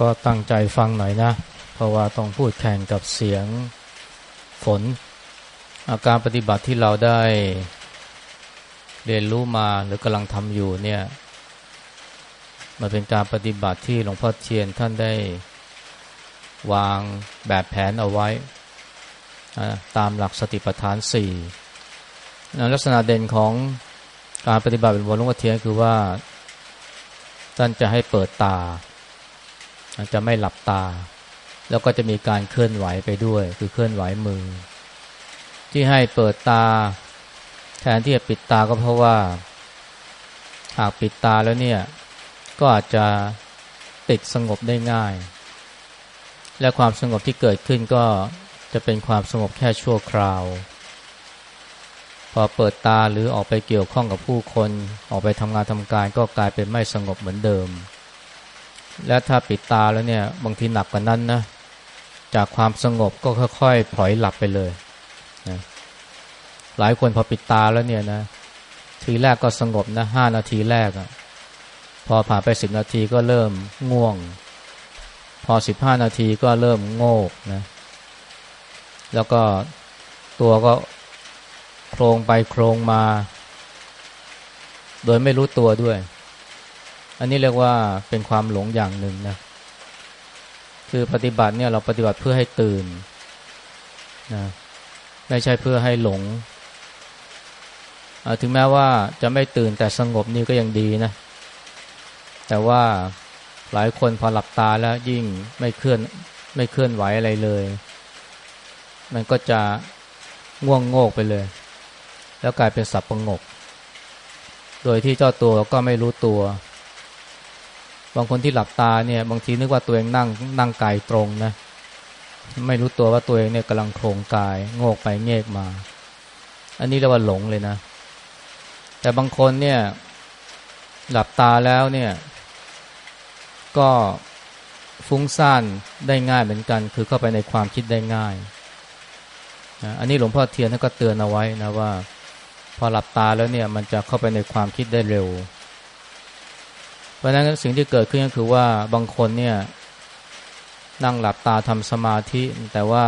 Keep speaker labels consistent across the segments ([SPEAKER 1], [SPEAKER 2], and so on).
[SPEAKER 1] ก็ตั้งใจฟังหน่อยนะ เพราะว่าต้องพูดแข่งกับเสียงฝน อาการปฏิบัติที่เราได้เรียนรู้มาหรือกำลังทำอยู่เนี่ยมันเป็นการปฏิบัติที่หลวงพ่อเทียนท่านได้วางแบบแผนเอาไว้ ตามหลักสติปัฏฐานสี่ลักษณะเด่นของการปฏิบัติเป็นบนหลวงพ่อเทียนคือว่าท่านจะให้เปิดตา จะไม่หลับตา แล้วก็จะมีการเคลื่อนไหวไปด้วย คือเคลื่อนไหวมือ ที่ให้เปิดตา แทนที่จะปิดตาก็เพราะว่า หากปิดตาแล้วเนี่ย ก็อาจจะติดสงบได้ง่าย และความสงบที่เกิดขึ้นก็จะเป็นความสงบแค่ชั่วคราว พอเปิดตาหรือออกไปเกี่ยวข้องกับผู้คน ออกไปทำงานทำการก็กลายเป็นไม่สงบเหมือนเดิม และถ้าปิดตาแล้วเนี่ยบางทีหนักกว่านั้นนะจากความสงบก็ค่อยๆพลอยหลับไปเลยนะหลายคนพอปิดตาแล้วเนี่ยนะทีแรกก็สงบนะห้านาทีแรกอะพอผ่านไปสิบนาทีก็เริ่มง่วง พอสิบห้านาทีก็เริ่มโงกนะแล้วก็ตัวก็โครงไปโครงมา โดยไม่รู้ตัวด้วย อันนี้เรียกว่าเป็นความหลงอย่างหนึ่งนะ คือปฏิบัติเนี่ยเราปฏิบัติเพื่อให้ตื่นนะไม่ใช่เพื่อให้หลง ถึงแม้ว่าจะไม่ตื่นแต่สงบนี่ก็ยังดีนะ แต่ว่าหลายคนพอหลับตาแล้วยิ่งไม่เคลื่อนไม่เคลื่อนไหวอะไรเลย มันก็จะง่วงโงกไปเลย แล้วกลายเป็นสับประงก โดยที่เจ้าตัวก็ไม่รู้ตัว บางคนที่หลับตาเนี่ยบางทีนึกว่าตัวเองนั่งนั่งกายตรงนะ ไม่รู้ตัวว่าตัวเองเนี่ยกำลังโครงกายโงกไปเงกมา อันนี้เรียกว่าหลงเลยนะ แต่บางคนเนี่ยหลับตาแล้วเนี่ย ก็ฟุ้งซ่านได้ง่ายเหมือนกัน คือเข้าไปในความคิดได้ง่ายนะอันนี้หลวงพ่อเทียนท่านก็เตือนเอาไว้นะว่า พอหลับตาแล้วเนี่ยมันจะเข้าไปในความคิดได้เร็ว ราะนั้นสิ่งที่เกิดขึ้นก็คือว่าบางคนเนี่ยนั่งหลับตาทำสมาธิ แต่ว่า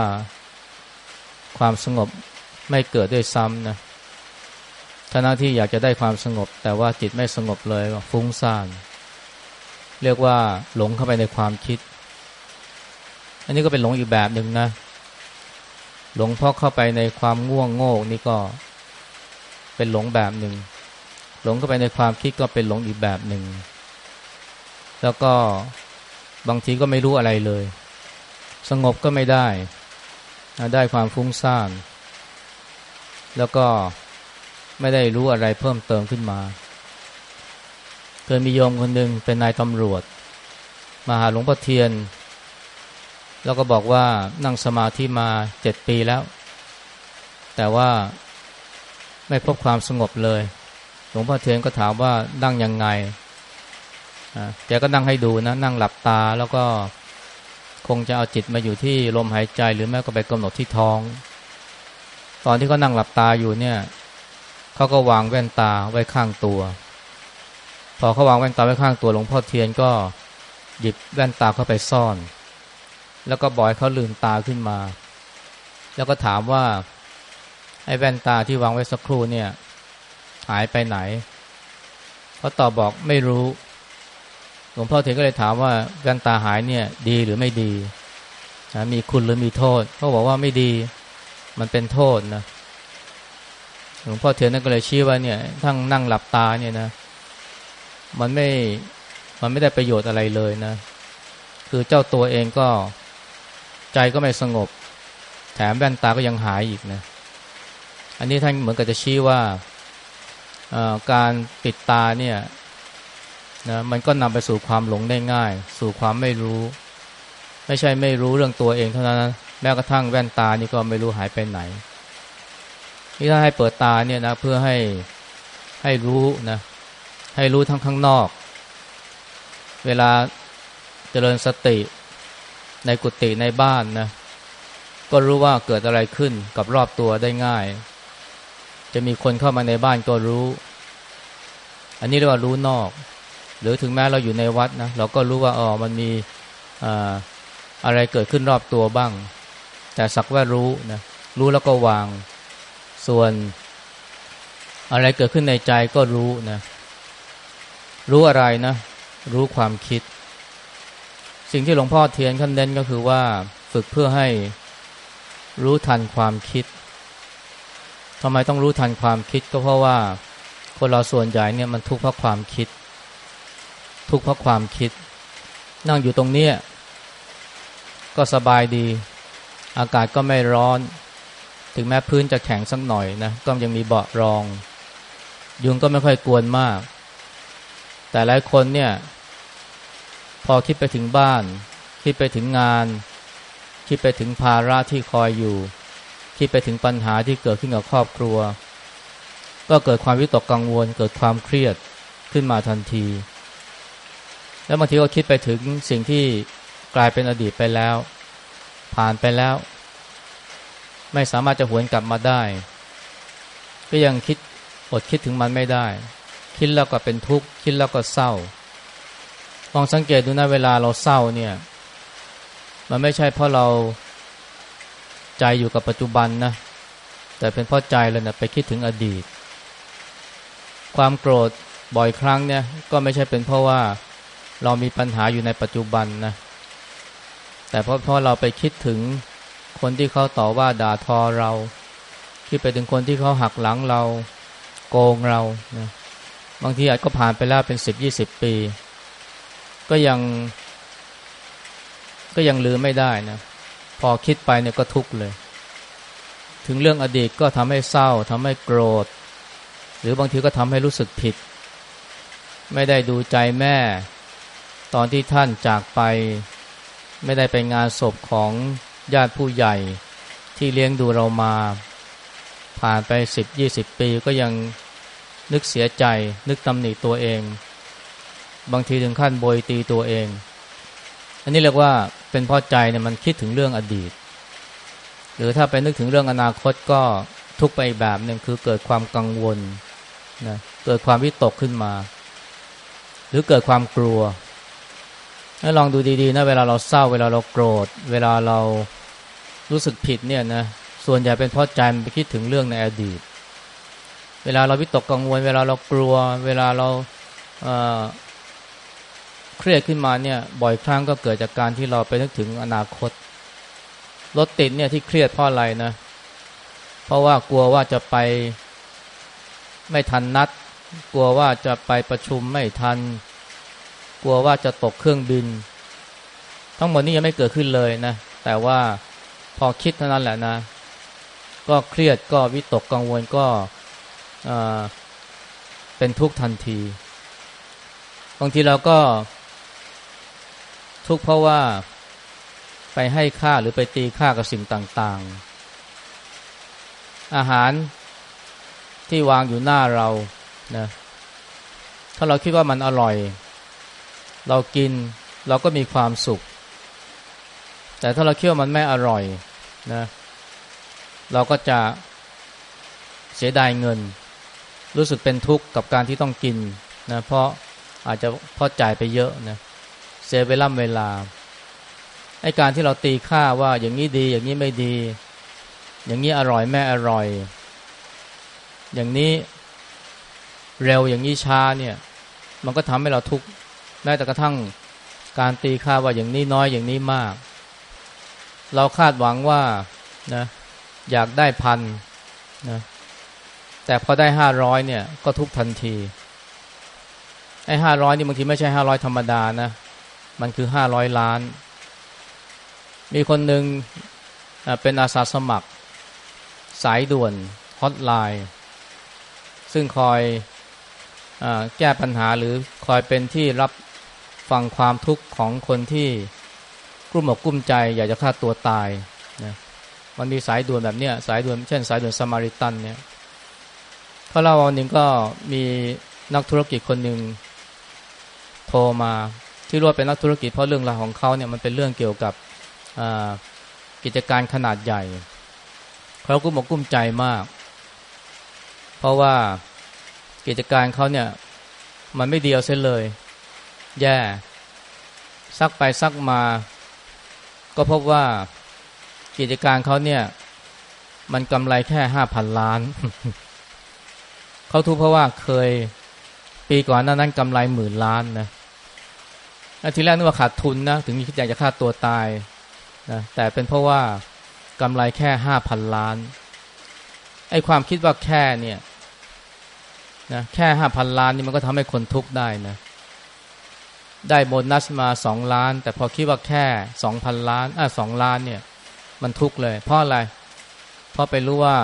[SPEAKER 1] ความสงบไม่เกิดด้วยซ้ำนะท่าที่อยากจะได้ความสงบ แต่ว่าจิตไม่สงบเลยฟุ้งซ่านเรียกว่าหลงเข้าไปในความคิด อันนี้ก็เป็นหลงอีกแบบหนึ่งนะ หลงเพราะเข้าไปในความง่วงโง่นี่ก็เป็นหลงแบบหนึ่งหลงเข้าไปในความคิดก็เป็นหลงอีกแบบหนึ่ง แล้วก็บางทีก็ไม่รู้อะไรเลย สงบก็ไม่ได้ ได้ความฟุ้งซ่าน แล้วก็ไม่ได้รู้อะไรเพิ่มเติมขึ้นมาเคยมีโยมคนหนึ่งเป็นนายตำรวจ มาหาหลวงพ่อเทียน แล้วก็บอกว่านั่งสมาธิมาเจ็ดปีแล้ว แต่ว่าไม่พบความสงบเลย หลวงพ่อเทียนก็ถามว่านั่งยังไง แกก็นั่งให้ดูนะ นั่งหลับตาแล้วก็คงจะเอาจิตมาอยู่ที่ลมหายใจหรือแม้ก็ไปกำหนดที่ท้อง ตอนที่เขานั่งหลับตาอยู่เนี่ยเขาก็วางแว่นตาไว้ข้างตัว พอเขาวางแว่นตาไว้ข้างตัวหลวงพ่อเทียนก็หยิบแว่นตาเข้าไปซ่อน แล้วก็บอกให้เขาลืมตาขึ้นมา แล้วก็ถามว่าไอ้แว่นตาที่วางไว้สักครู่เนี่ย หายไปไหนเขาตอบบอกไม่รู้ ลวงพ่อเทียนก็เลยถามว่าการตาหายเนี่ยดีหรือไม่ดีนะมีคุณหรือมีโทษเขาบอกว่าไม่ดีมันเป็นโทษนะหลวงพ่อเทียนนั่นก็เลยชี้ว่าเนี่ยทั้งนั่งหลับตาเนี่ยนะ มันไม่มันไม่ได้ประโยชน์อะไรเลยนะ คือเจ้าตัวเองก็ใจก็ไม่สงบ แถมแว่นตาก็ยังหายอีกนะอันนี้ท่านเหมือนกับจะชี้ว่าการปิดตาเนี่ย นะมันก็นำไปสู่ความหลงได้ง่าย สู่ความไม่รู้ ไม่ใช่ไม่รู้เรื่องตัวเองเท่านั้นนะแม้กระทั่งแว่นตานี่ก็ไม่รู้หายไปไหนนี่ถ้าให้เปิดตาเนี่ยนะเพื่อให้ให้รู้นะให้รู้ทั้งข้างนอก เวลาเจริญสติในกุฏิในบ้านนะก็รู้ว่าเกิดอะไรขึ้นกับรอบตัวได้ง่าย จะมีคนเข้ามาในบ้านก็รู้ อันนี้เรียกว่ารู้นอก หรือถึงแม้เราอยู่ในวัดนะเราก็รู้ว่าอ๋อมันมีอะไรเกิดขึ้นรอบตัวบ้าง แต่สักว่ารู้นะรู้แล้วก็วางส่วน อะไรเกิดขึ้นในใจก็รู้นะรู้อะไรนะ รู้ความคิด สิ่งที่หลวงพ่อเทียนขั้นเน้นก็คือว่าฝึกเพื่อให้รู้ทันความคิดทำไมต้องรู้ทันความคิดก็เพราะว่าคนเราส่วนใหญ่เนี่ยมันทุกข์เพราะความคิด ทุกข์เพราะความคิด นั่งอยู่ตรงเนี้ยก็สบายดี อากาศก็ไม่ร้อน ถึงแม้พื้นจะแข็งสักหน่อยนะก็ยังมีเบาะรอง ยุงก็ไม่ค่อยกวนมาก แต่หลายคนเนี่ยพอคิดไปถึงบ้าน คิดไปถึงงาน คิดไปถึงภาระที่คอยอยู่ คิดไปถึงปัญหาที่เกิดขึ้นกับครอบครัว ก็เกิดความวิตกกังวล เกิดความเครียดขึ้นมาทันที แล้วบางทีก็คิดไปถึงสิ่งที่กลายเป็นอดีตไปแล้ว ผ่านไปแล้ว ไม่สามารถจะหวนกลับมาได้ ก็ยังคิดอดคิดถึงมันไม่ได้ คิดแล้วก็เป็นทุกข์คิดแล้วก็เศร้าลองสังเกตดูนะเวลาเราเศร้าเนี่ย มันไม่ใช่เพราะเราใจอยู่กับปัจจุบันนะแต่เป็นเพราะใจเรานะไปคิดถึงอดีต ความโกรธบ่อยครั้งเนี่ยก็ไม่ใช่เป็นเพราะว่า เรามีปัญหาอยู่ในปัจจุบันนะ แต่เพราะเพราะเราไปคิดถึงคนที่เขาต่อว่าด่าทอเรา คิดไปถึงคนที่เขาหักหลังเราโกงเรานะบางทีอาจก็ผ่านไปแล้วเป็นสิบยี่สิบปี ก็ยัง ก็ยังลืมไม่ได้นะ พอคิดไปเนี่ยก็ทุกข์เลย ถึงเรื่องอดีตก็ทำให้เศร้าทำให้โกรธ หรือบางทีก็ทำให้รู้สึกผิด ไม่ได้ดูใจแม่ ตอนที่ท่านจากไปไม่ได้ไปงานศพของญาติผู้ใหญ่ที่เลี้ยงดูเรามา ผ่านไปสิบยี่สิบปีก็ยังนึกเสียใจ นึกตำหนิตัวเอง บางทีถึงขั้นโบยตีตัวเอง อันนี้เรียกว่าเป็นพราะใจเนี่ยมันคิดถึงเรื่องอดีต หรือถ้าไปนึกถึงเรื่องอนาคตก็ทุกไปแบบหนึ่งคือเกิดความกังวลนะเกิดความวิตกขึ้นมา หรือเกิดความกลัว ลองดูดีๆนะเวลาเราเศร้าเวลาเราโกรธ เวลาเรารู้สึกผิดเนี่ยนะส่วนใหญ่เป็นเพราะใจมันไปคิดถึงเรื่องในอดีต เวลาเราวิตกกังวล เวลาเรากลัว เวลาเราเครียดขึ้นมาเนี่ยบ่อยครั้งก็เกิดจากการที่เราไปนึกถึงอนาคตรถติดเนี่ยที่เครียดเพราะอะไรนะ เพราะว่ากลัวว่าจะไปไม่ทันนัด กลัวว่าจะไปประชุมไม่ทัน กลัวว่าจะตกเครื่องบิน ทั้งหมดนี้ยังไม่เกิดขึ้นเลยนะ แต่ว่าพอคิดเท่านั้นแหละนะ ก็เครียดก็วิตกกังวลก็เป็นทุกข์ทันที บางทีเราก็ ทุกข์เพราะว่าไปให้ค่าหรือไปตีค่ากับสิ่งต่างๆ อาหารที่วางอยู่หน้าเรานะถ้าเราคิดว่ามันอร่อย เรากินเราก็มีความสุข แต่ถ้าเราเคิดว่ามันไม่อร่อยนะเราก็จะเสียดายเงิน รู้สึกเป็นทุกข์กับการที่ต้องกินนะเพราะอาจจะเพราะจ่ายไปเยอะนะเสียเวลาเวลาไอการที่เราตีค่าว่าอย่างนี้ดี อย่างนี้ไม่ดี อย่างนี้อร่อยแม่อร่อย อย่างนี้เร็วอย่างนี้ช้าเนี่ย มันก็ทำให้เราทุกข์ ม้แต่กระทั่งการตีค่าว่าอย่างนี้น้อยอย่างนี้มาก เราคาดหวังว่านะอยากได้พันนะแต่พอได้ห้าร้อยเนี่ยก็ทุกทันทีไอ้ห้าร้อยนี่บางทีไม่ใช่ห้าร้อยธรรมดานะ มันคือห้าร้อยล้าน มีคนหนึ่งเป็นอาสาสมัคร สายด่วนฮอตไลน์ซึ่งคอยอแก้ปัญหาหรือคอยเป็นที่รับ ฟังความทุกข์ของคนที่กลุ้มอกกลุ้มใจ อยากจะฆ่าตัวตายนะมันมีสายด่วนแบบเนี้ยสายด่วนเช่น สายด่วนสมาริตันเนี่ยเขาเล่าวันหนึ่งก็มีนักธุรกิจคนหนึ่งโทรมาที่รู้ว่าเป็นนักธุรกิจเพราะเรื่องราวของเขาเนี่ยมันเป็นเรื่องเกี่ยวกับกิจการขนาดใหญ่เขากุ้มอกกุ้มใจมาก เพราะว่ากิจการเขาเนี่ยมันไม่เดียวเส้นเลย แย่ ซักไปซักมา ก็พบว่ากิจการเขาเนี่ย มันกำไรแค่ห้าพันล้าน เขาทุกเพราะว่าเคยปีก่อนนั้นนั้นกำไรหมื่นล้านนะทีแรกนึกว่าขาดทุนนะ ถึงมีคิดอยากจะฆ่าตัวตายนะแต่เป็นเพราะว่ากำไรแค่ห้าพันล้าน ไอ้ความคิดว่าแค่เนี่ยนะแค่ห้าพันล้านนี่มันก็ทำให้คนทุกข์ได้นะ ได้โบนัสมาสองล้าน แต่พอคิดว่าแค่สองพันล้านอะสองล้านเนี่ย มันทุกข์เลย เพราะอะไร เพราะไปรู้ว่า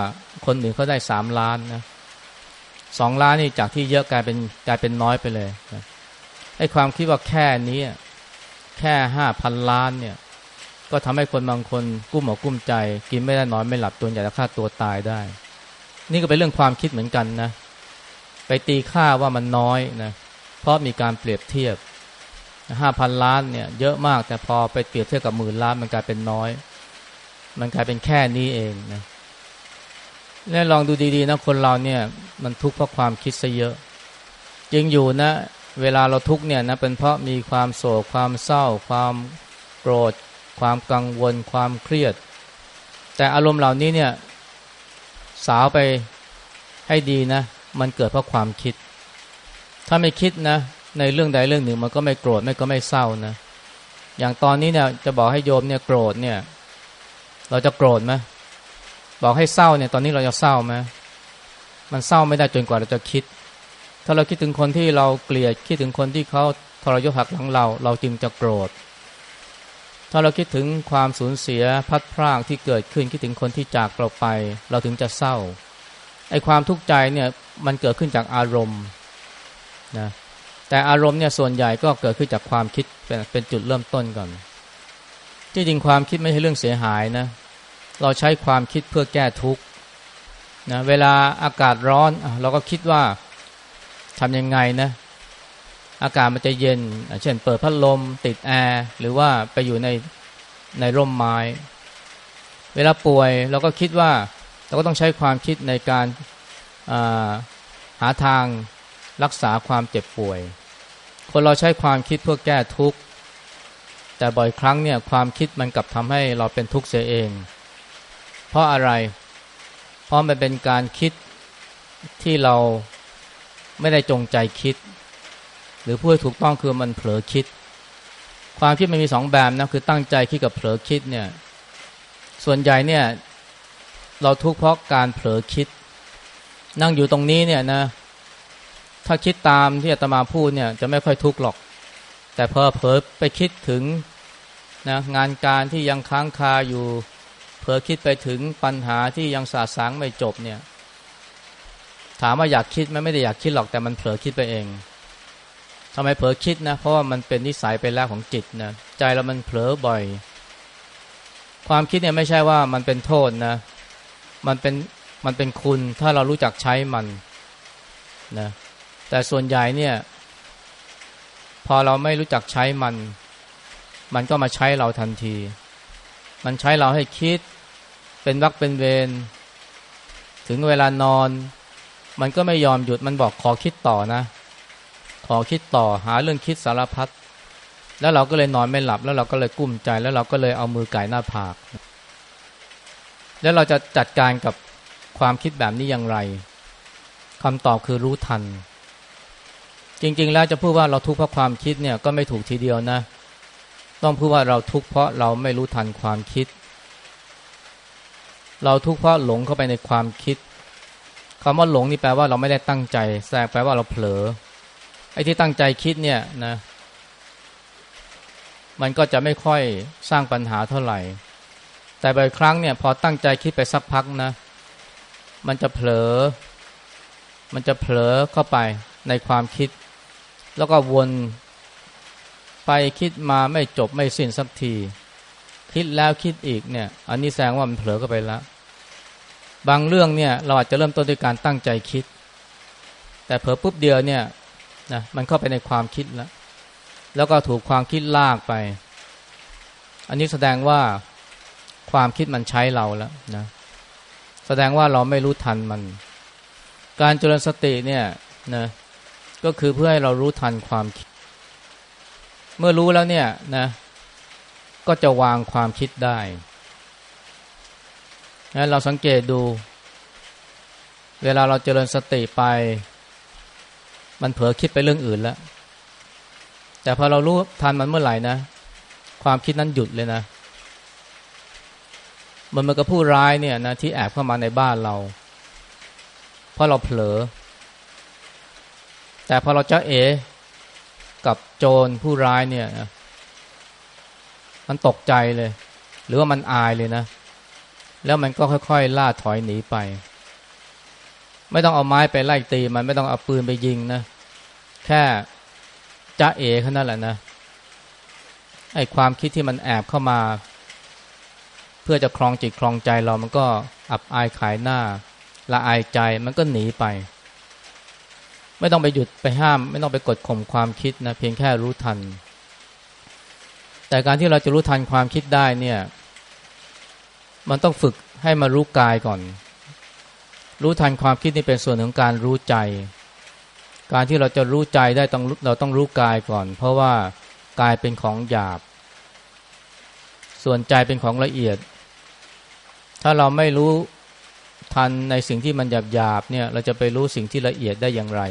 [SPEAKER 1] คนอื่นเขาได้สามล้านนะสองล้านนี่จากที่เยอะกลายเป็นกลายเป็นน้อยไปเลยไอ้ความคิดว่าแค่นี้ แค่ห้าพันล้านเนี่ย ก็ทำให้คนบางคนกุ้มหมอกุ้มใจ กินไม่ได้นอนไม่หลับตัวอยากจะฆ่าตัวตายได้ นี่ก็เป็นเรื่องความคิดเหมือนกันนะ ไปตีค่าว่ามันน้อยนะเพราะมีการเปรียบเทียบ ห้าพันล้านเนี่ยเยอะมากแต่พอไปเปรียบเทียบกับหมื่นล้านมันกลายเป็นน้อย มันกลายเป็นแค่นี้เองนะแล้วลองดูดีๆนะคนเราเนี่ยมันทุกข์เพราะความคิดซะเยอะจริงอยู่นะ เวลาเราทุกข์เนี่ยนะเป็นเพราะมีความโศกความเศร้า ความโกรธ ความกังวล ความเครียด แต่อารมณ์เหล่านี้เนี่ยสาวไปให้ดีนะ มันเกิดเพราะความคิด ถ้าไม่คิดนะ ในเรื่องใดเรื่องหนึ่งมันก็ไม่โกรธไม่ก็ไม่เศร้านะ อย่างตอนนี้เนี่ยจะบอกให้โยมเนี่ยโกรธเนี่ย เราจะโกรธไหมบอกให้เศร้าเนี่ยตอนนี้เราจะเศร้าไหมมันเศร้าไม่ได้จนกว่าเราจะคิด ถ้าเราคิดถึงคนที่เราเกลียดคิดถึงคนที่เขาทรยศหักหลังเรา เราจึงจะโกรธ ถ้าเราคิดถึงความสูญเสียพัดพรากที่เกิดขึ้นคิดถึงคนที่จากเราไป เราถึงจะเศร้าไอ้ความทุกข์ใจเนี่ยมันเกิดขึ้นจากอารมณ์นะ แต่อารมณ์เนี่ยส่วนใหญ่ก็เกิดขึ้นจากความคิดเป็นเป็นจุดเริ่มต้นก่อน ที่จริงความคิดไม่ใช่เรื่องเสียหายนะ เราใช้ความคิดเพื่อแก้ทุกข์นะเวลาอากาศร้อนเราก็คิดว่าทำยังไงนะอากาศมันจะเย็น เช่นเปิดพัดลม ติดแอร์หรือว่าไปอยู่ในในร่มไม้ เวลาป่วยเราก็คิดว่าเราก็ต้องใช้ความคิดในการหาทาง รักษาความเจ็บป่วย คนเราใช้ความคิดเพื่อแก้ทุกข์ แต่บ่อยครั้งเนี่ยความคิดมันกลับทำให้เราเป็นทุกข์เสียเอง เพราะอะไร เพราะมันเป็นการคิดที่เราไม่ได้จงใจคิด หรือพูดถูกต้องคือมันเผลอคิด ความคิดมันมีสองแบบนะคือตั้งใจคิดกับเผลอคิดเนี่ยส่วนใหญ่เนี่ยเราทุกข์เพราะการเผลอคิด นั่งอยู่ตรงนี้เนี่ยนะ ถ้าคิดตามที่อาตมาพูดเนี่ยจะไม่ค่อยทุกข์หรอก แต่พอเผลอไปคิดถึงนะงานการที่ยังค้างคาอยู่เผลอคิดไปถึงปัญหาที่ยังสาสางไม่จบเนี่ย ถามว่าอยากคิดไหมไม่ได้อยากคิดหรอกแต่มันเผลอคิดไปเองทำไมเผลอคิดนะ เพราะว่ามันเป็นนิสัยไปแล้วของจิตนะใจเรามันเผลอบ่อย ความคิดเนี่ยไม่ใช่ว่ามันเป็นโทษนะ มันเป็นมันเป็นคุณถ้าเรารู้จักใช้มันนะ แต่ส่วนใหญ่เนี่ย พอเราไม่รู้จักใช้มัน มันก็มาใช้เราทันที มันใช้เราให้คิด เป็นวักเป็นเวรถึงเวลานอน มันก็ไม่ยอมหยุดมันบอกขอคิดต่อนะ ขอคิดต่อหาเรื่องคิดสารพัดแล้วเราก็เลยนอนไม่หลับ แล้วเราก็เลยกุ้มใจ แล้วเราก็เลยเอามือไก่หน้าผาก แล้วเราจะจัดการกับความคิดแบบนี้อย่างไรคำตอบคือรู้ทัน จริง ๆ แล้วจะพูดว่าเราทุกข์เพราะความคิดเนี่ยก็ไม่ถูกทีเดียวนะ ต้องพูดว่าเราทุกข์เพราะเราไม่รู้ทันความคิด เราทุกข์เพราะหลงเข้าไปในความคิดคำว่าหลงนี่แปลว่าเราไม่ได้ตั้งใจแทรกแปลว่าเราเผลอไอ้ที่ตั้งใจคิดเนี่ยนะมันก็จะไม่ค่อยสร้างปัญหาเท่าไหร่ แต่บางครั้งเนี่ยพอตั้งใจคิดไปสักพักนะ มันจะเผลอ มันจะเผลอเข้าไปในความคิด แล้วก็วนไปคิดมาไม่จบไม่สิ้นสักที คิดแล้วคิดอีกเนี่ย อันนี้แสดงว่ามันเผลอก็ไปแล้ว บางเรื่องเนี่ย เราอาจจะเริ่มต้นด้วยการตั้งใจคิด แต่เผลอปุ๊บเดียวเนี่ยนะมันเข้าไปในความคิดแล้ว แล้วก็ถูกความคิดลากไป อันนี้แสดงว่าความคิดมันใช้เราแล้วนะแสดงว่าเราไม่รู้ทันมัน การเจริญสติเนี่ยนะ ก็คือเพื่อให้เรารู้ทันความคิด เมื่อรู้แล้วเนี่ยนะ ก็จะวางความคิดได้นะเราสังเกตดู เวลาเราเจริญสติไป มันเผลอคิดไปเรื่องอื่นแล้ว แต่พอเรารู้ทันมันเมื่อไหร่นะ ความคิดนั้นหยุดเลยนะมันเหมือนกับผู้ร้ายเนี่ยนะที่แอบเข้ามาในบ้านเรา เพราะเราเผลอ แต่พอเราจะเอกับโจรผู้ร้ายเนี่ยมันตกใจเลย หรือว่ามันอายเลยนะ แล้วมันก็ค่อยๆ ล่าถอยหนีไป ไม่ต้องเอาไม้ไปไล่ตีมันไม่ต้องเอาปืนไปยิงนะ แค่จะเอแค่นั้นแหละนะไอ้ความคิดที่มันแอบเข้ามา เพื่อจะคลองจิตคลองใจเรามันก็อับอายขายหน้า ละอายใจมันก็หนีไป ไม่ต้องไปหยุดไปห้าม ไม่ต้องไปกดข่มความคิดนะเพียงแค่รู้ทัน แต่การที่เราจะรู้ทันความคิดได้เนี่ย มันต้องฝึกให้มารู้กายก่อน รู้ทันความคิดนี่เป็นส่วนของการรู้ใจ การที่เราจะรู้ใจได้ต้องเราต้องรู้กายก่อน เพราะว่ากายเป็นของหยาบ ส่วนใจเป็นของละเอียด ถ้าเราไม่รู้ ทันในสิ่งที่มันหยาบหยาบเนี่ยเราจะไปรู้สิ่งที่ละเอียดได้อย่างไร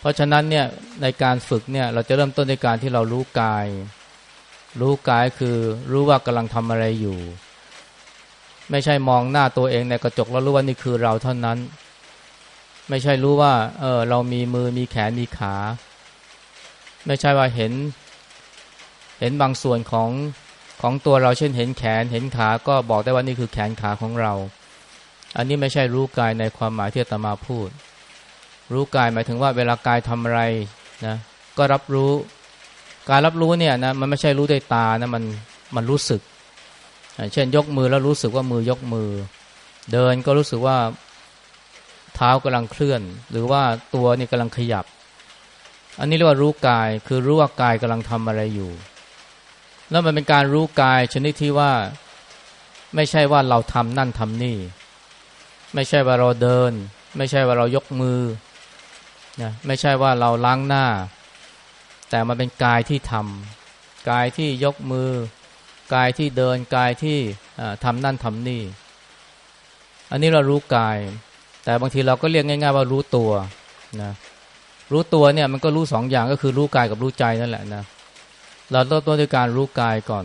[SPEAKER 1] เพราะฉะนั้นเนี่ยในการฝึกเนี่ยเราจะเริ่มต้นในการที่เรารู้กาย รู้กายคือรู้ว่ากำลังทำอะไรอยู่ ไม่ใช่มองหน้าตัวเองในกระจกแล้วรู้ว่านี่คือเราเท่านั้น ไม่ใช่รู้ว่าเออเรามีมือมีแขนมีขา ไม่ใช่ว่าเห็น เห็นบางส่วนของของตัวเราเช่นเห็นแขนเห็นขาก็บอกได้ว่านี่คือแขนขาของเรา อันนี้ไม่ใช่รู้กายในความหมายที่ตมาพูด รู้กายหมายถึงว่าเวลากายทำอะไรนะก็รับรู้ การรับรู้เนี่ยนะมันไม่ใช่รู้ด้วยตานะมันมันรู้สึก เช่นยกมือแล้วรู้สึกว่ามือยกมือ เดินก็รู้สึกว่าเท้ากำลังเคลื่อน หรือว่าตัวนี่กำลังขยับ อันนี้เรียกว่ารู้กายคือรู้ว่ากายกำลังทำอะไรอยู่ แล้วมันเป็นการรู้กายชนิดที่ว่า ไม่ใช่ว่าเราทำนั่นทำนี่ ไม่ใช่ว่าเราเดิน ไม่ใช่ว่าเรายกมือนะไม่ใช่ว่าเราล้างหน้า แต่มันเป็นกายที่ทำกายที่ยกมือ กายที่เดินกายที่ทำนั่นทำนี่ อันนี้เรารู้กาย แต่บางทีเราก็เรียกง่าย ๆ ว่ารู้ตัวนะรู้ตัวเนี่ยมันก็รู้สองอย่างก็คือรู้กายกับรู้ใจนั่นแหละนะเราต้องต้นด้วยการรู้กายก่อน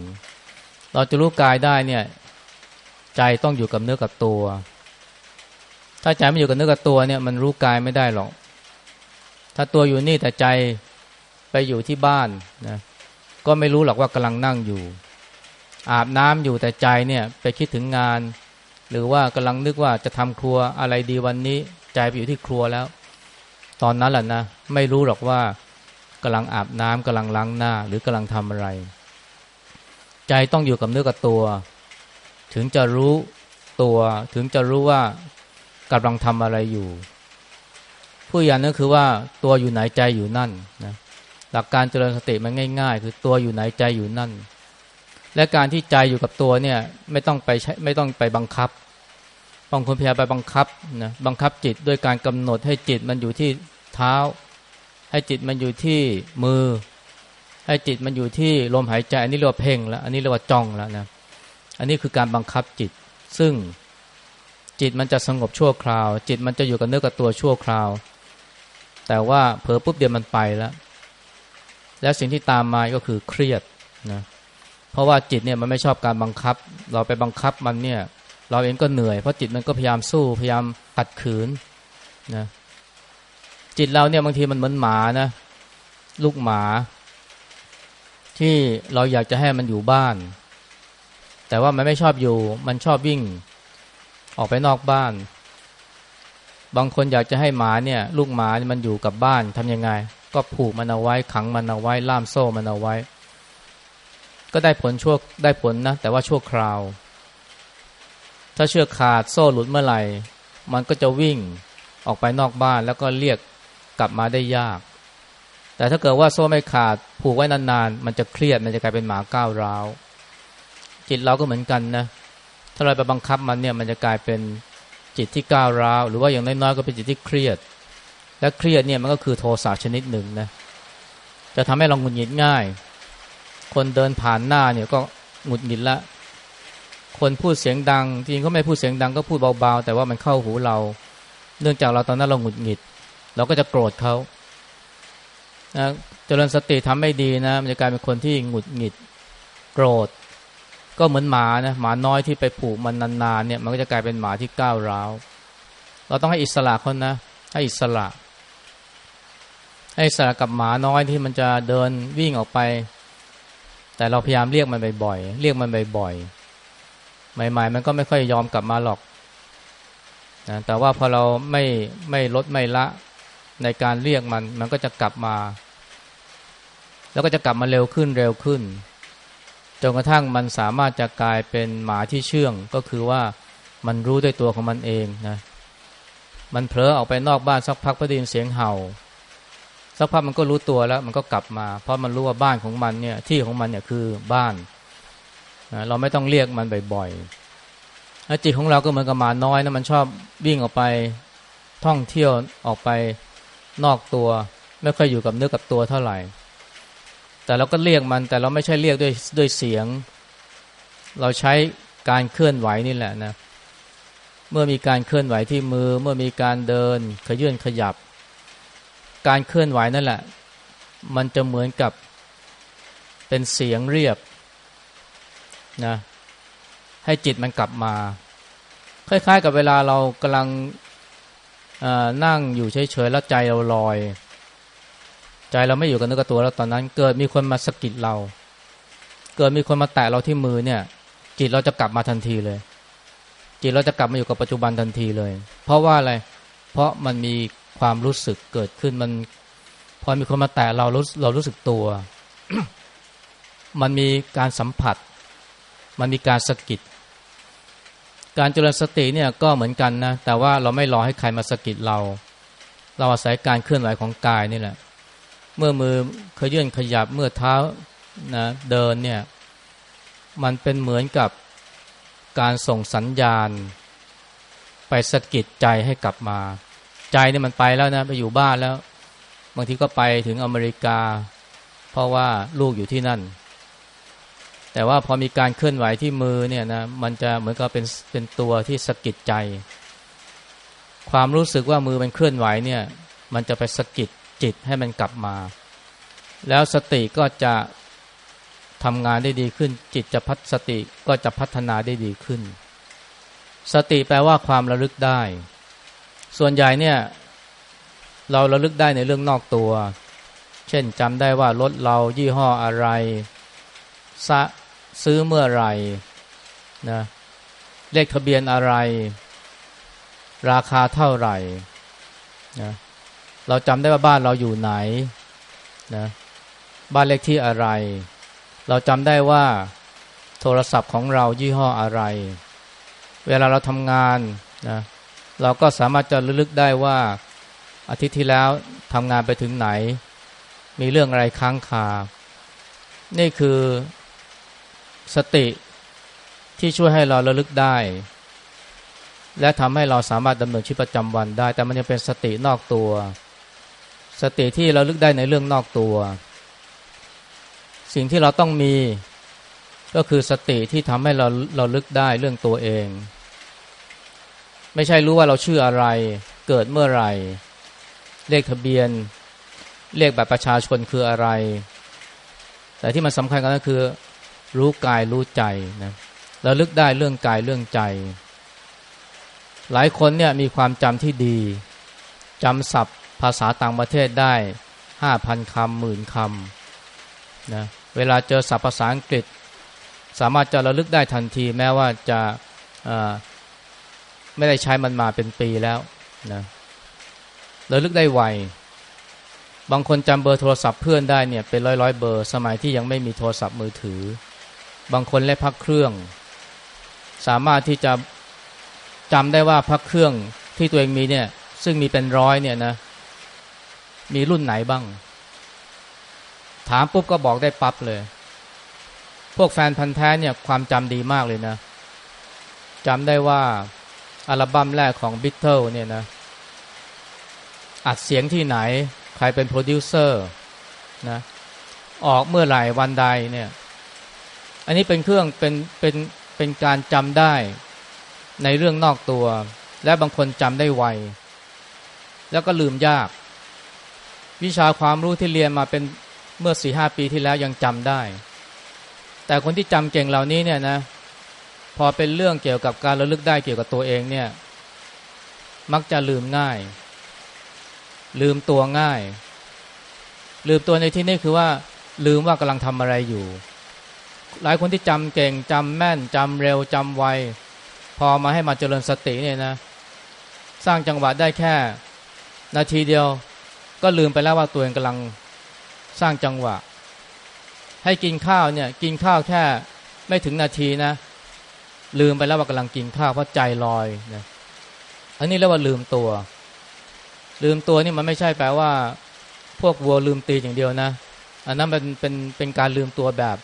[SPEAKER 1] เราจะรู้กายได้เนี่ย ใจต้องอยู่กับเนื้อกับตัว ถ้าใจไม่อยู่กับเนื้อกับตัวเนี่ยมันรู้กายไม่ได้หรอก ถ้าตัวอยู่นี่แต่ใจไปอยู่ที่บ้านนะก็ไม่รู้หรอกว่ากำลังนั่งอยู่ อาบน้ำอยู่แต่ใจเนี่ยไปคิดถึงงาน หรือว่ากำลังนึกว่าจะทำครัวอะไรดีวันนี้ใจไปอยู่ที่ครัวแล้ว ตอนนั้นแหละนะไม่รู้หรอกว่ากำลังอาบน้ำกำลังล้างหน้า หรือกำลังทำอะไร ใจต้องอยู่กับเนื้อกับตัว ถึงจะรู้ตัวถึงจะรู้ว่า กำลังทำอะไรอยู่ ผู้อย่างนั้นคือว่าตัวอยู่ไหนใจอยู่นั่นนะหลักการเจริญสติมันง่าย ๆ คือตัวอยู่ไหนใจอยู่นั่น และการที่ใจอยู่กับตัวเนี่ยไม่ต้องไปใช้ไม่ต้องไปบังคับบางคนพยายามไปบังคับนะบังคับจิตด้วยการกำหนดให้จิตมันอยู่ที่เท้า ให้จิตมันอยู่ที่มือ ให้จิตมันอยู่ที่ลมหายใจ อันนี้เรียกว่าเพ่งแล้วอันนี้เรียกว่าจ้องแล้วนะอันนี้คือการบังคับจิต ซึ่ง จิตมันจะสงบชั่วคราว จิตมันจะอยู่กับเนื้อกับตัวชั่วคราว แต่ว่าเผลอปุ๊บเดียวมันไปแล้ว แล้วสิ่งที่ตามมาก็คือเครียดนะเพราะว่าจิตเนี่ยมันไม่ชอบการบังคับ เราไปบังคับมันเนี่ย เราเองก็เหนื่อยเพราะจิตมันก็พยายามสู้พยายามตัดขืนนะจิตเราเนี่ยบางทีมันเหมือนหมานะ ลูกหมา ที่เราอยากจะให้มันอยู่บ้าน แต่ว่ามันไม่ชอบอยู่ มันชอบวิ่ง ออกไปนอกบ้าน บางคนอยากจะให้หมาเนี่ย ลูกหมามันอยู่กับบ้านทำยังไง ก็ผูกมันเอาไว้ขังมันเอาไว้ล่ามโซ่มันเอาไว้ ก็ได้ผลชั่วได้ผลนะ แต่ว่าชั่วคราว ถ้าเชือกขาดโซ่หลุดเมื่อไหร่ มันก็จะวิ่งออกไปนอกบ้านแล้วก็เรียกกลับมาได้ยาก แต่ถ้าเกิดว่าโซ่ไม่ขาด ผูกไว้นานๆ มันจะเครียดมันจะกลายเป็นหมาก้าวร้าว จิตเราก็เหมือนกันนะ ถ้าเราไปบังคับมันเนี่ยมันจะกลายเป็นจิตที่ก้าวร้าว หรือว่าอย่างน้อยๆก็เป็นจิตที่เครียด และเครียดเนี่ยมันก็คือโทสะชนิดหนึ่งนะจะทำให้เราหงุดหงิดง่าย คนเดินผ่านหน้าเนี่ยก็หงุดหงิดละ คนพูดเสียงดังจริงก็ไม่พูดเสียงดังก็พูดเบาๆ แต่ว่ามันเข้าหูเรา เนื่องจากเราตอนนั้นเราหงุดหงิด เราก็จะโกรธเขานะเจริญสติทำไม่ดีนะ มันจะกลายเป็นคนที่หงุดหงิด โกรธ ก็เหมือนหมานะหมาน้อยที่ไปผูกมันนานๆเนี่ย มันก็จะกลายเป็นหมาที่ก้าวร้าว เราต้องให้อิสระเขานะ ให้อิสระ ให้อิสระกับหมาน้อยที่มันจะเดินวิ่งออกไป แต่เราพยายามเรียกมันบ่อยๆเรียกมันบ่อยๆใหม่ๆ มันก็ไม่ค่อยยอมกลับมาหรอกนะแต่ว่าพอเราไม่ไม่ลดไม่ละในการเรียกมัน มันก็จะกลับมา แล้วก็จะกลับมาเร็วขึ้นเร็วขึ้น จนกระทั่งมันสามารถจะกลายเป็นหมาที่เชื่อง ก็คือว่ามันรู้ด้วยตัวของมันเองนะ มันเผลอออกไปนอกบ้านสักพักพอได้ยินเสียงเห่า สักพักมันก็รู้ตัวแล้ว มันก็กลับมา เพราะมันรู้ว่าบ้านของมันเนี่ยที่ของมันเนี่ยคือบ้านนะเราไม่ต้องเรียกมันบ่อยๆจิตของเราก็เหมือนกับหมาน้อยนะมันชอบวิ่งออกไปท่องเที่ยวออกไปนอกตัว ไม่ค่อยอยู่กับเนื้อกับตัวเท่าไหร่ แต่เราก็เรียกมันแต่เราไม่ใช่เรียกด้วยด้วยเสียง เราใช้การเคลื่อนไหวนี่แหละนะ เมื่อมีการเคลื่อนไหวที่มือ เมื่อมีการเดินขยื่นขยับ การเคลื่อนไหวนั่นแหละ มันจะเหมือนกับเป็นเสียงเรียบนะให้จิตมันกลับมา คล้ายๆ กับเวลาเรากำลังนั่งอยู่เฉยๆแล้วใจเราลอย ใจเราไม่อยู่กับเนื้อกับตัวแล้วตอนนั้น เกิดมีคนมาสะกิดเรา เกิดมีคนมาแตะเราที่มือเนี่ย จิตเราจะกลับมาทันทีเลย จิตเราจะกลับมาอยู่กับปัจจุบันทันทีเลย เพราะว่าอะไร เพราะมันมีความรู้สึกเกิดขึ้นมัน พอมีคนมาแตะเรารู้เรารู้สึกตัว มันมีการสัมผัส มันมีการสะกิดการเจริญสติเนี่ยก็เหมือนกันนะ แต่ว่าเราไม่รอให้ใครมาสะกิดเรา เราอาศัยการเคลื่อนไหวของกายนี่แหละ เมื่อมือเคยื่นขยับเมื่อเท้านะเดินเนี่ยมันเป็นเหมือนกับการส่งสัญญาณ ไปสะกิดใจให้กลับมา ใจเนี่ยมันไปแล้วนะไปอยู่บ้านแล้ว บางทีก็ไปถึงอเมริกา เพราะว่าลูกอยู่ที่นั่น แต่ว่าพอมีการเคลื่อนไหวที่มือเนี่ยนะมันจะเหมือนกับเป็นเป็นตัวที่สะกิดใจ ความรู้สึกว่ามือมันเคลื่อนไหวเนี่ย มันจะไปสะกิด จิตให้มันกลับมา แล้วสติก็จะทำงานได้ดีขึ้น จิตจะพัฒสติก็จะพัฒนาได้ดีขึ้น สติแปลว่าความระลึกได้ ส่วนใหญ่เนี่ย เราระลึกได้ในเรื่องนอกตัว เช่นจำได้ว่ารถเรายี่ห้ออะไรซะซื้อเมื่อไหร่นะเลขทะเบียนอะไร ราคาเท่าไหร่นะ เราจำได้ว่าบ้านเราอยู่ไหนนะบ้านเลขที่อะไร เราจำได้ว่าโทรศัพท์ของเรายี่ห้ออะไร เวลาเราทำงานนะเราก็สามารถจะระลึกได้ว่าอาทิตย์ที่แล้วทำงานไปถึงไหน มีเรื่องอะไรค้างคา นี่คือสติที่ช่วยให้เราระลึกได้ และทำให้เราสามารถดำเนินชีวิตประจำวันได้ แต่มันยังเป็นสตินอกตัว สติที่เราลึกได้ในเรื่องนอกตัว สิ่งที่เราต้องมีก็คือสติที่ทำให้เราเราลึกได้เรื่องตัวเอง ไม่ใช่รู้ว่าเราชื่ออะไร เกิดเมื่อไหร่ เลขทะเบียน เลขแบบประชาชนคืออะไร แต่ที่มันสำคัญกันก็คือ รู้กายรู้ใจนะเระลึกได้เรื่องกายเรื่องใจ หลายคนเนี่ยมีความจำที่ดีจำศัพท์ ภาษาต่างประเทศได้ห้าพันคำหมื่นคำนะเวลาเจอศัพท์ภาษาอังกฤษ สามารถจะระลึกได้ทันทีแม้ว่าจะไม่ได้ใช้มันมาเป็นปีแล้วนะระลึกได้ไว บางคนจำเบอร์โทรศัพท์เพื่อนได้เนี่ยเป็นร้อยร้อยเบอร์ สมัยที่ยังไม่มีโทรศัพท์มือถือ บางคนเล่นพระเครื่อง สามารถที่จะจำได้ว่าพระเครื่องที่ตัวเองมีเนี่ยซึ่งมีเป็นร้อยเนี่ยนะ มีรุ่นไหนบ้าง ถามปุ๊บก็บอกได้ปั๊บเลย พวกแฟนพันธุ์แท้เนี่ยความจำดีมากเลยนะจำได้ว่าอัลบั้มแรกของบิทเทิลเนี่ยนะ อัดเสียงที่ไหน ใครเป็นโปรดิวเซอร์นะ ออกเมื่อไหร่วันใดเนี่ย อันนี้เป็นเครื่องเป็นเป็นเป็นการจำได้ในเรื่องนอกตัว และบางคนจำได้ไว แล้วก็ลืมยาก วิชาความรู้ที่เรียนมาเป็นเมื่อสี่ห้าปีที่แล้วยังจำได้ แต่คนที่จำเก่งเหล่านี้เนี่ยนะ พอเป็นเรื่องเกี่ยวกับการระลึกได้เกี่ยวกับตัวเองเนี่ย มักจะลืมง่าย ลืมตัวง่าย ลืมตัวในที่นี้คือว่า ลืมว่ากำลังทำอะไรอยู่ หลายคนที่จำเก่งจำแม่นจำเร็วจำไว พอมาให้มาเจริญสติเนี่ยนะ สร้างจังหวะได้แค่ นาทีเดียว ก็ลืมไปแล้วว่าตัวเองกำลังสร้างจังหวะ ให้กินข้าวเนี่ยกินข้าวแค่ไม่ถึงนาทีนะ ลืมไปแล้วว่ากำลังกินข้าวเพราะใจลอยนะอันนี้เรียกว่าลืมตัว ลืมตัวนี่มันไม่ใช่แปลว่า พวกวัวลืมตีอย่างเดียวนะ อันนั้นเป็นเป็นเป็นการลืมตัวแบบ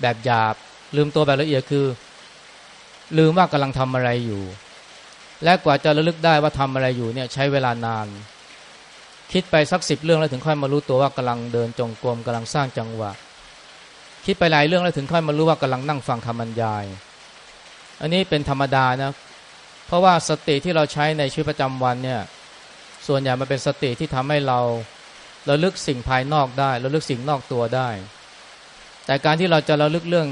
[SPEAKER 1] แบบหยาบ ลืมตัวแบบละเอียดคือ ลืมว่ากำลังทำอะไรอยู่ และกว่าจะระลึกได้ว่าทำอะไรอยู่เนี่ย ใช้เวลานาน คิดไปสักสิบเรื่องแล้วถึงค่อยมารู้ตัวว่ากำลังเดินจงกรมกำลังสร้างจังหวะ คิดไปหลายเรื่องแล้วถึงค่อยมารู้ว่ากำลังนั่งฟังคำบรรยาย อันนี้เป็นธรรมดานะ เพราะว่าสติที่เราใช้ในชีวิตประจำวันเนี่ยส่วนใหญ่มันเป็นสติที่ทำให้เราระลึกสิ่งภายนอกได้ระลึกสิ่งนอกตัวได้ แต่การที่เราจะระลึกเรื่อง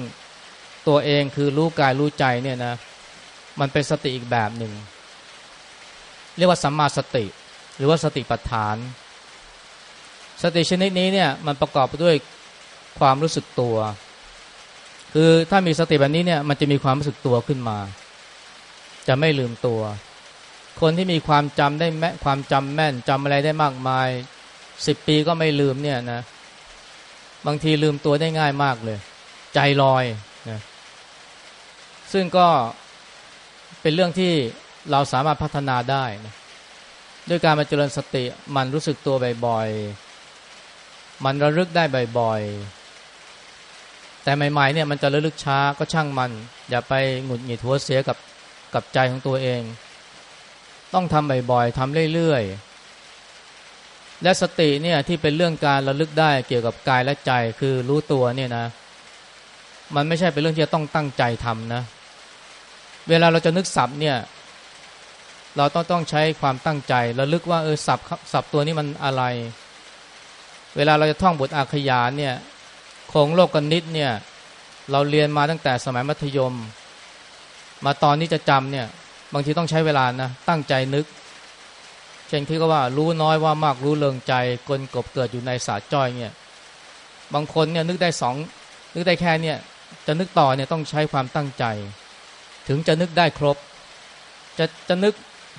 [SPEAKER 1] ตัวเองคือรู้กายรู้ใจเนี่ยนะมันเป็นสติอีกแบบหนึ่งเรียกว่าสัมมาสติ หรือว่าสติปัฏฐาน สติชนิดนี้เนี่ยมันประกอบไปด้วยความรู้สึกตัว คือถ้ามีสติแบบนี้เนี่ยมันจะมีความรู้สึกตัวขึ้นมา จะไม่ลืมตัว คนที่มีความจำได้แม่ความจำแม่นจำอะไรได้มากมายสิบปีก็ไม่ลืมเนี่ยนะบางทีลืมตัวได้ง่ายมากเลย ใจลอยนะซึ่งก็เป็นเรื่องที่เราสามารถพัฒนาได้นะ ด้วยการมาเจริญสติมันรู้สึกตัวบ่อยๆ มันระลึกได้บ่อยๆ แต่ใหม่ๆเนี่ยมันจะระลึกช้าก็ช่างมัน อย่าไปหงุดหงิดหัวเสียกับกับใจของตัวเอง ต้องทำบ่อยๆทำเรื่อยๆ และสติเนี่ยที่เป็นเรื่องการระลึกได้เกี่ยวกับกายและใจคือรู้ตัวเนี่ยนะ มันไม่ใช่เป็นเรื่องที่จะต้องตั้งใจทำนะ เวลาเราจะนึกสับเนี่ย เราต้องต้องใช้ความตั้งใจระลึกว่าเออสับสับตัวนี้มันอะไร เวลาเราจะท่องบทอาขยานเนี่ยคงโลกกนิดเนี่ย เราเรียนมาตั้งแต่สมัยมัธยม มาตอนนี้จะจำเนี่ย บางทีต้องใช้เวลานะตั้งใจนึก เช่นที่ก็ว่ารู้น้อยว่ามากรู้เลิงใจกลกบเกิดอยู่ในสาจ้อยเนี่ย บางคนเนี่ยนึกได้สองนึกได้แค่เนี่ยจะนึกต่อเนี่ยต้องใช้ความตั้งใจ ถึงจะนึกได้ครบ จะจะนึก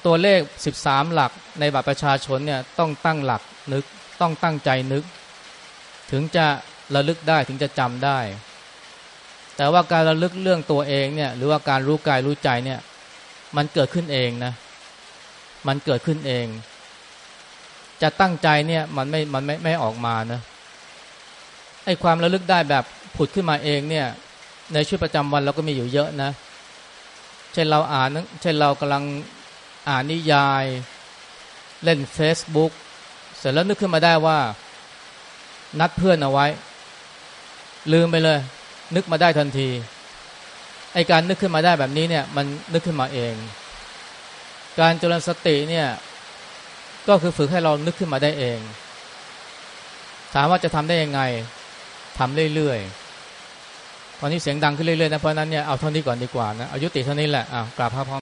[SPEAKER 1] ตัวเลข 13 หลักในบัตรประชาชนเนี่ยต้องตั้งหลักนึกต้องตั้งใจนึก ถึงจะระลึกได้ถึงจะจำได้ แต่ว่าการระลึกเรื่องตัวเองเนี่ยหรือว่าการรู้กายรู้ใจเนี่ยมันเกิดขึ้นเองนะมันเกิดขึ้นเอง จะตั้งใจเนี่ยมันไม่มันไม่ไม่ออกมานะไอ้ความระลึกได้แบบผุดขึ้นมาเองเนี่ยในชีวิตประจำวันเราก็มีอยู่เยอะนะ เช่นเราอ่านเช่นเรากำลัง อ่านนิยาย เล่น Facebook เสร็จแล้วนึกขึ้นมาได้ว่า นัดเพื่อนเอาไว้ ลืมไปเลย นึกมาได้ทันทีไอการนึกขึ้นมาได้แบบนี้เนี่ย มันนึกขึ้นมาเอง การเจริญสติเนี่ยก็คือฝึกให้เรานึกขึ้นมาได้เอง ถามว่าจะทำได้ยังไงทำเรื่อยๆตอนนี้เสียงดังขึ้นเรื่อยๆนะเพราะนั้นเนี่ยเอาเท่านี้ก่อนดีกว่านะอายุติเท่านี้แหละอ่ากราบพระพร้อม